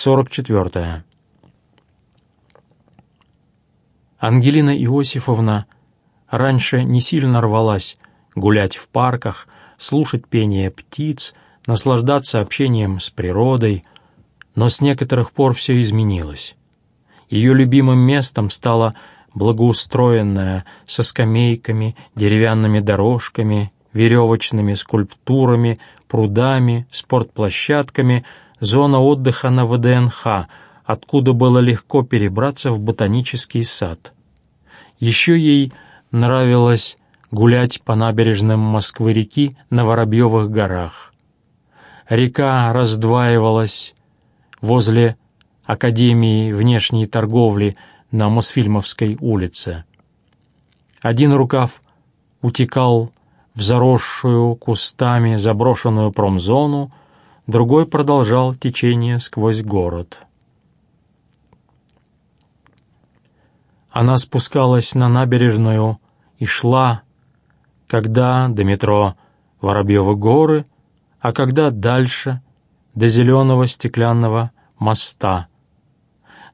44. Ангелина Иосифовна раньше не сильно рвалась гулять в парках, слушать пение птиц, наслаждаться общением с природой, но с некоторых пор все изменилось. Ее любимым местом стала благоустроенная, со скамейками, деревянными дорожками, веревочными скульптурами, прудами, спортплощадками, зона отдыха на ВДНХ, откуда было легко перебраться в ботанический сад. Еще ей нравилось гулять по набережным Москвы-реки на Воробьевых горах. Река раздваивалась возле Академии внешней торговли на Мосфильмовской улице. Один рукав утекал в заросшую кустами заброшенную промзону, другой продолжал течение сквозь город. Она спускалась на набережную и шла, когда до метро Воробьевы горы, а когда дальше, до зеленого стеклянного моста.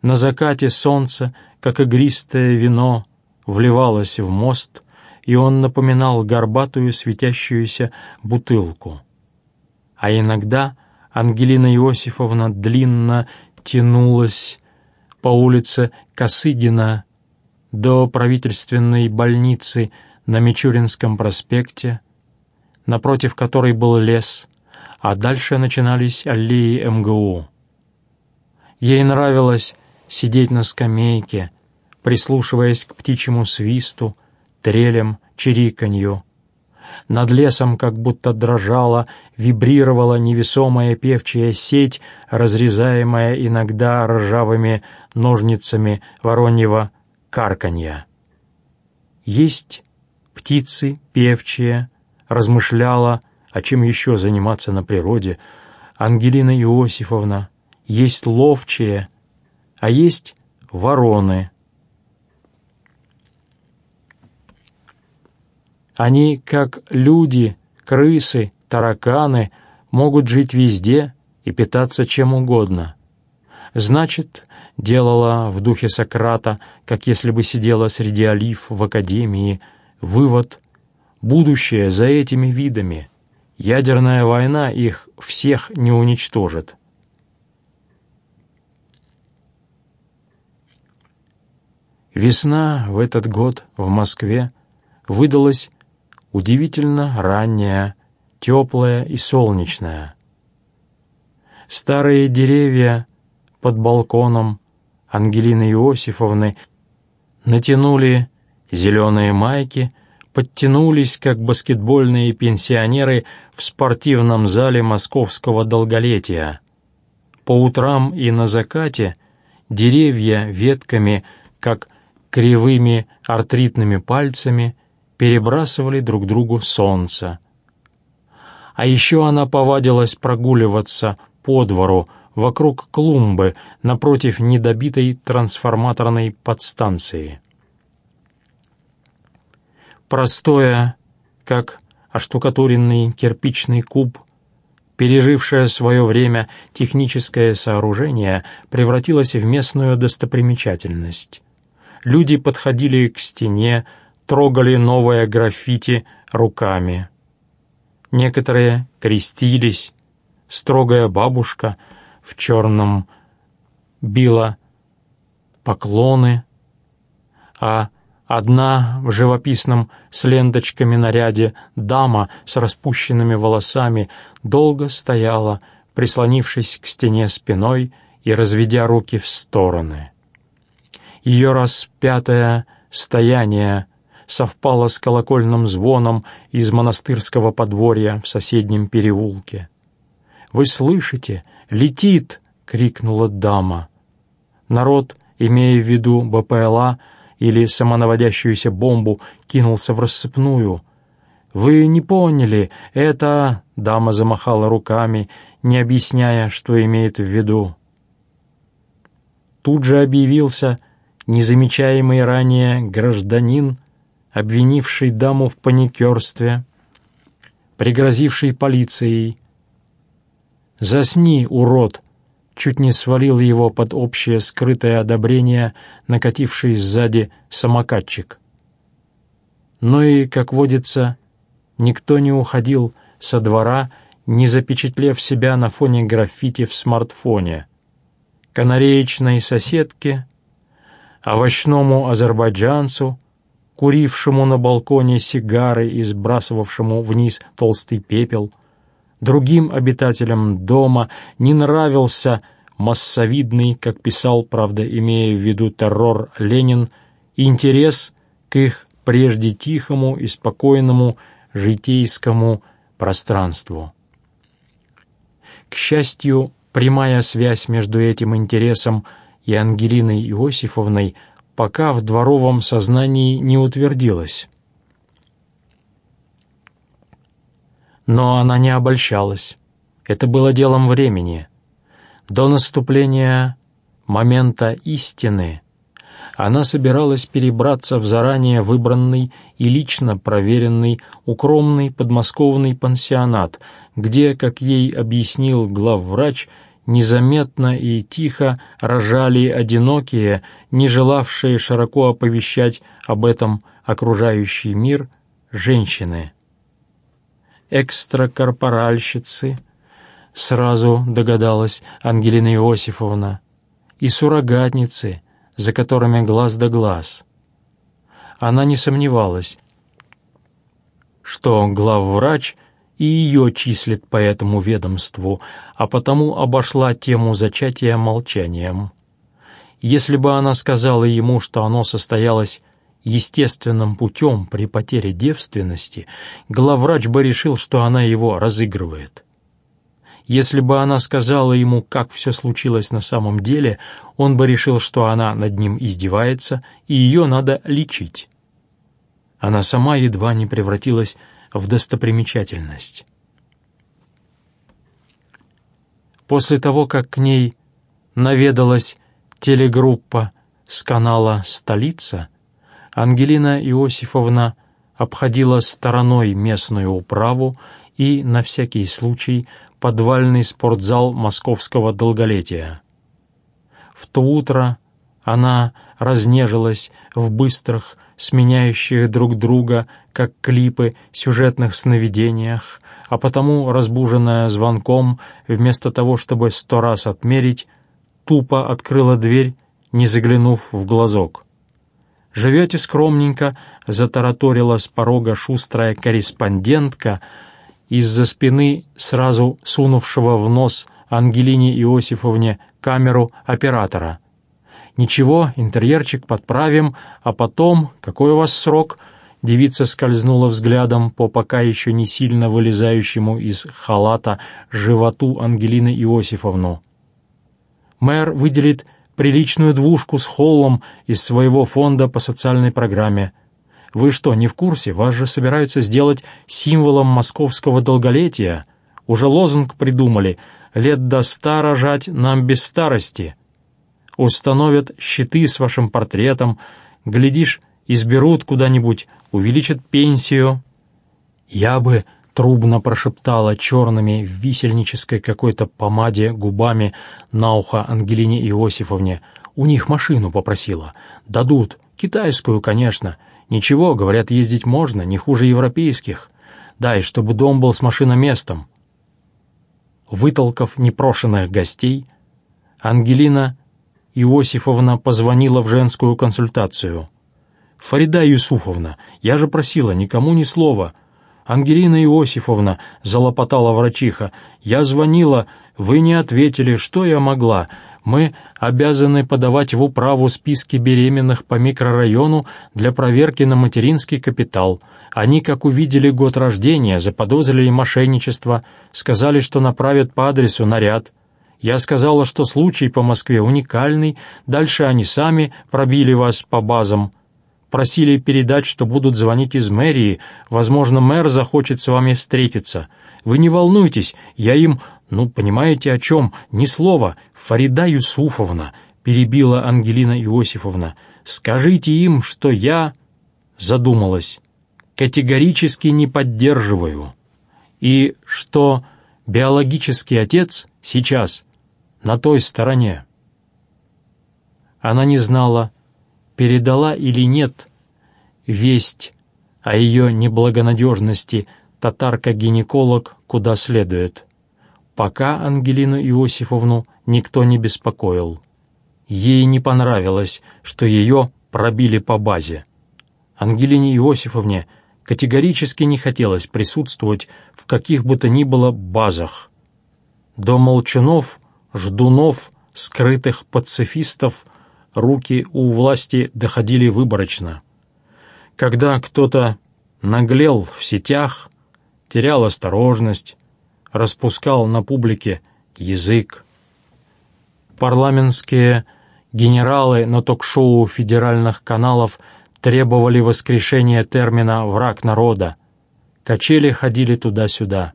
На закате солнце, как игристое вино, вливалось в мост, и он напоминал горбатую светящуюся бутылку. А иногда Ангелина Иосифовна длинно тянулась по улице Косыгина до правительственной больницы на Мичуринском проспекте, напротив которой был лес, а дальше начинались аллеи МГУ. Ей нравилось сидеть на скамейке, прислушиваясь к птичьему свисту, трелям, чириканью. Над лесом как будто дрожала, вибрировала невесомая певчая сеть, разрезаемая иногда ржавыми ножницами вороньего карканья. Есть птицы певчие, размышляла, о чем еще заниматься на природе, Ангелина Иосифовна, есть ловчие, а есть вороны — Они, как люди, крысы, тараканы, могут жить везде и питаться чем угодно. Значит, делала в духе Сократа, как если бы сидела среди олив в академии, вывод «Будущее за этими видами. Ядерная война их всех не уничтожит». Весна в этот год в Москве выдалась удивительно ранняя, теплая и солнечная. Старые деревья под балконом Ангелины Иосифовны натянули зеленые майки, подтянулись, как баскетбольные пенсионеры в спортивном зале московского долголетия. По утрам и на закате деревья ветками, как кривыми артритными пальцами, перебрасывали друг другу солнце. А еще она повадилась прогуливаться по двору вокруг клумбы напротив недобитой трансформаторной подстанции. Простое, как оштукатуренный кирпичный куб, пережившее свое время техническое сооружение превратилось в местную достопримечательность. Люди подходили к стене, трогали новое граффити руками. Некоторые крестились, строгая бабушка в черном била поклоны, а одна в живописном с ленточками наряде дама с распущенными волосами долго стояла, прислонившись к стене спиной и разведя руки в стороны. Ее распятое стояние совпало с колокольным звоном из монастырского подворья в соседнем переулке. «Вы слышите? Летит!» — крикнула дама. Народ, имея в виду БПЛА или самонаводящуюся бомбу, кинулся в рассыпную. «Вы не поняли, это...» — дама замахала руками, не объясняя, что имеет в виду. Тут же объявился незамечаемый ранее гражданин обвинивший даму в паникерстве, пригрозивший полицией. «Засни, урод!» чуть не свалил его под общее скрытое одобрение, накативший сзади самокатчик. Но и, как водится, никто не уходил со двора, не запечатлев себя на фоне граффити в смартфоне. Канареечной соседке, овощному азербайджанцу, курившему на балконе сигары и сбрасывавшему вниз толстый пепел — Другим обитателям дома не нравился массовидный, как писал, правда, имея в виду террор Ленин, интерес к их прежде тихому и спокойному житейскому пространству. К счастью, прямая связь между этим интересом и Ангелиной Иосифовной пока в дворовом сознании не утвердилась. Но она не обольщалась. Это было делом времени. До наступления момента истины она собиралась перебраться в заранее выбранный и лично проверенный укромный подмосковный пансионат, где, как ей объяснил главврач, незаметно и тихо рожали одинокие, не желавшие широко оповещать об этом окружающий мир, женщины экстракорпоральщицы, сразу догадалась Ангелина Иосифовна, и суррогатницы, за которыми глаз да глаз. Она не сомневалась, что главврач и ее числит по этому ведомству, а потому обошла тему зачатия молчанием. Если бы она сказала ему, что оно состоялось естественным путем при потере девственности, главврач бы решил, что она его разыгрывает. Если бы она сказала ему, как все случилось на самом деле, он бы решил, что она над ним издевается, и ее надо лечить. Она сама едва не превратилась в достопримечательность. После того, как к ней наведалась телегруппа с канала «Столица», Ангелина Иосифовна обходила стороной местную управу и, на всякий случай, подвальный спортзал московского долголетия. В то утро она разнежилась в быстрых, сменяющих друг друга, как клипы, сюжетных сновидениях, а потому, разбуженная звонком, вместо того, чтобы сто раз отмерить, тупо открыла дверь, не заглянув в глазок. «Живете скромненько», — затараторила с порога шустрая корреспондентка, из-за спины сразу сунувшего в нос Ангелине Иосифовне камеру оператора. «Ничего, интерьерчик подправим, а потом, какой у вас срок?» Девица скользнула взглядом по пока еще не сильно вылезающему из халата животу Ангелины Иосифовну. «Мэр выделит приличную двушку с холлом из своего фонда по социальной программе. Вы что, не в курсе? Вас же собираются сделать символом московского долголетия. Уже лозунг придумали «Лет до ста рожать нам без старости». Установят щиты с вашим портретом, глядишь, изберут куда-нибудь, увеличат пенсию. Я бы трубно прошептала черными в висельнической какой-то помаде губами на ухо Ангелине Иосифовне. «У них машину попросила. Дадут. Китайскую, конечно. Ничего, говорят, ездить можно, не хуже европейских. Дай, чтобы дом был с машиноместом». Вытолкав непрошенных гостей, Ангелина Иосифовна позвонила в женскую консультацию. «Фарида Юсуфовна, я же просила, никому ни слова». «Ангелина Иосифовна», — залопотала врачиха, — «я звонила, вы не ответили, что я могла. Мы обязаны подавать в управу списки беременных по микрорайону для проверки на материнский капитал. Они, как увидели год рождения, заподозрили мошенничество, сказали, что направят по адресу наряд». Я сказала, что случай по Москве уникальный, дальше они сами пробили вас по базам. Просили передать, что будут звонить из мэрии. Возможно, мэр захочет с вами встретиться. Вы не волнуйтесь, я им... Ну, понимаете, о чем? Ни слова. Фарида Юсуфовна, перебила Ангелина Иосифовна. Скажите им, что я... Задумалась. Категорически не поддерживаю. И что биологический отец сейчас на той стороне. Она не знала, передала или нет весть о ее неблагонадежности татарка-гинеколог куда следует. Пока Ангелину Иосифовну никто не беспокоил. Ей не понравилось, что ее пробили по базе. Ангелине Иосифовне категорически не хотелось присутствовать в каких бы то ни было базах. До молчунов, ждунов, скрытых пацифистов руки у власти доходили выборочно. Когда кто-то наглел в сетях, терял осторожность, распускал на публике язык. Парламентские генералы на ток-шоу федеральных каналов требовали воскрешения термина «враг народа». Качели ходили туда-сюда.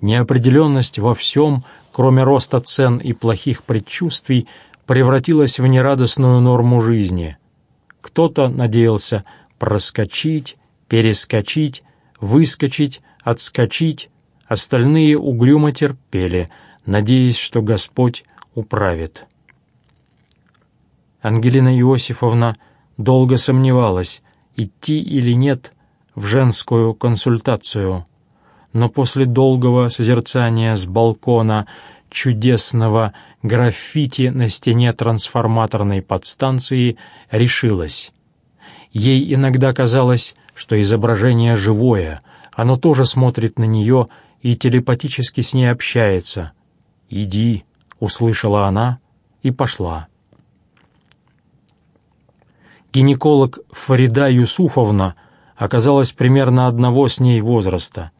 Неопределенность во всем, кроме роста цен и плохих предчувствий, превратилась в нерадостную норму жизни. Кто-то надеялся проскочить, перескочить, выскочить, отскочить, остальные угрюмо терпели, надеясь, что Господь управит. Ангелина Иосифовна долго сомневалась, идти или нет в женскую консультацию, но после долгого созерцания с балкона чудесного граффити на стене трансформаторной подстанции решилась. Ей иногда казалось, что изображение живое, оно тоже смотрит на нее и телепатически с ней общается. «Иди», — услышала она и пошла. Гинеколог Фарида Юсуфовна оказалась примерно одного с ней возраста.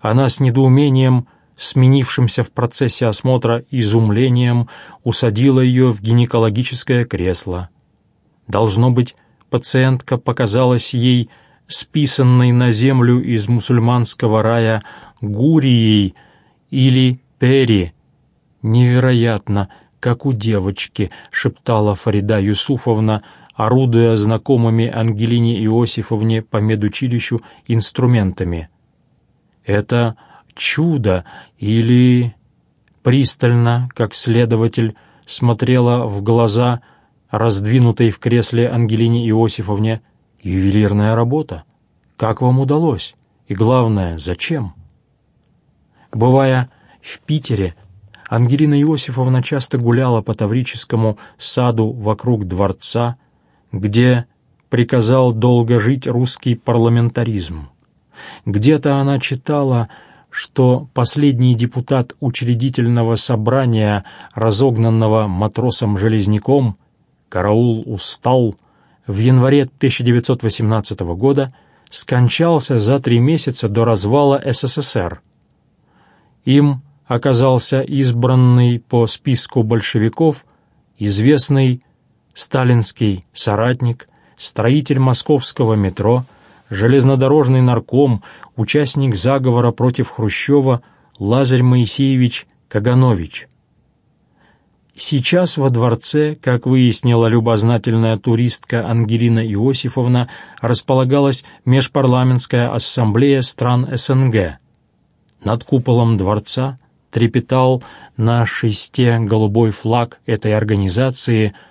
Она с недоумением, сменившимся в процессе осмотра изумлением, усадила ее в гинекологическое кресло. Должно быть, пациентка показалась ей списанной на землю из мусульманского рая гурией или пери. «Невероятно, как у девочки», — шептала Фарида Юсуфовна, орудуя знакомыми Ангелине Иосифовне по медучилищу инструментами. «Это чудо или...» Пристально, как следователь, смотрела в глаза раздвинутой в кресле Ангелине Иосифовне ювелирная работа. Как вам удалось? И главное, зачем? Бывая в Питере, Ангелина Иосифовна часто гуляла по Таврическому саду вокруг дворца, где приказал долго жить русский парламентаризм. Где-то она читала, что последний депутат учредительного собрания, разогнанного матросом-железняком, караул устал, в январе 1918 года скончался за три месяца до развала СССР. Им оказался избранный по списку большевиков известный сталинский соратник, строитель московского метро, железнодорожный нарком, участник заговора против Хрущева Лазарь Моисеевич Каганович. Сейчас во дворце, как выяснила любознательная туристка Ангелина Иосифовна, располагалась межпарламентская ассамблея стран СНГ. Над куполом дворца трепетал на шесте голубой флаг этой организации –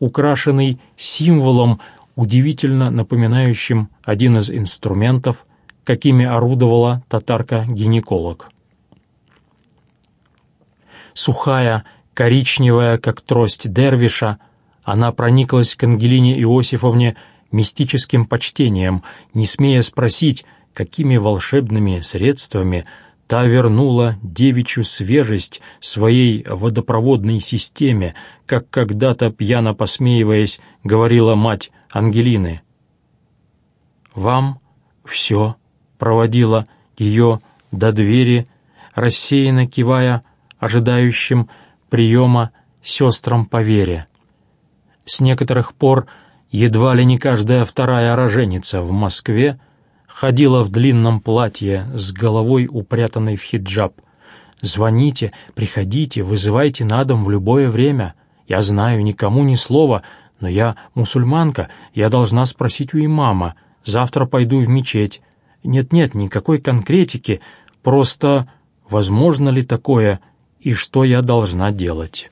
украшенный символом, удивительно напоминающим один из инструментов, какими орудовала татарка-гинеколог. Сухая, коричневая, как трость дервиша, она прониклась к Ангелине Иосифовне мистическим почтением, не смея спросить, какими волшебными средствами – Та вернула девичью свежесть своей водопроводной системе, как когда-то, пьяно посмеиваясь, говорила мать Ангелины. «Вам все», — проводила ее до двери, рассеянно кивая ожидающим приема сестрам по вере. С некоторых пор едва ли не каждая вторая роженица в Москве ходила в длинном платье с головой упрятанной в хиджаб. «Звоните, приходите, вызывайте на дом в любое время. Я знаю, никому ни слова, но я мусульманка, я должна спросить у имама. Завтра пойду в мечеть. Нет-нет, никакой конкретики, просто возможно ли такое и что я должна делать.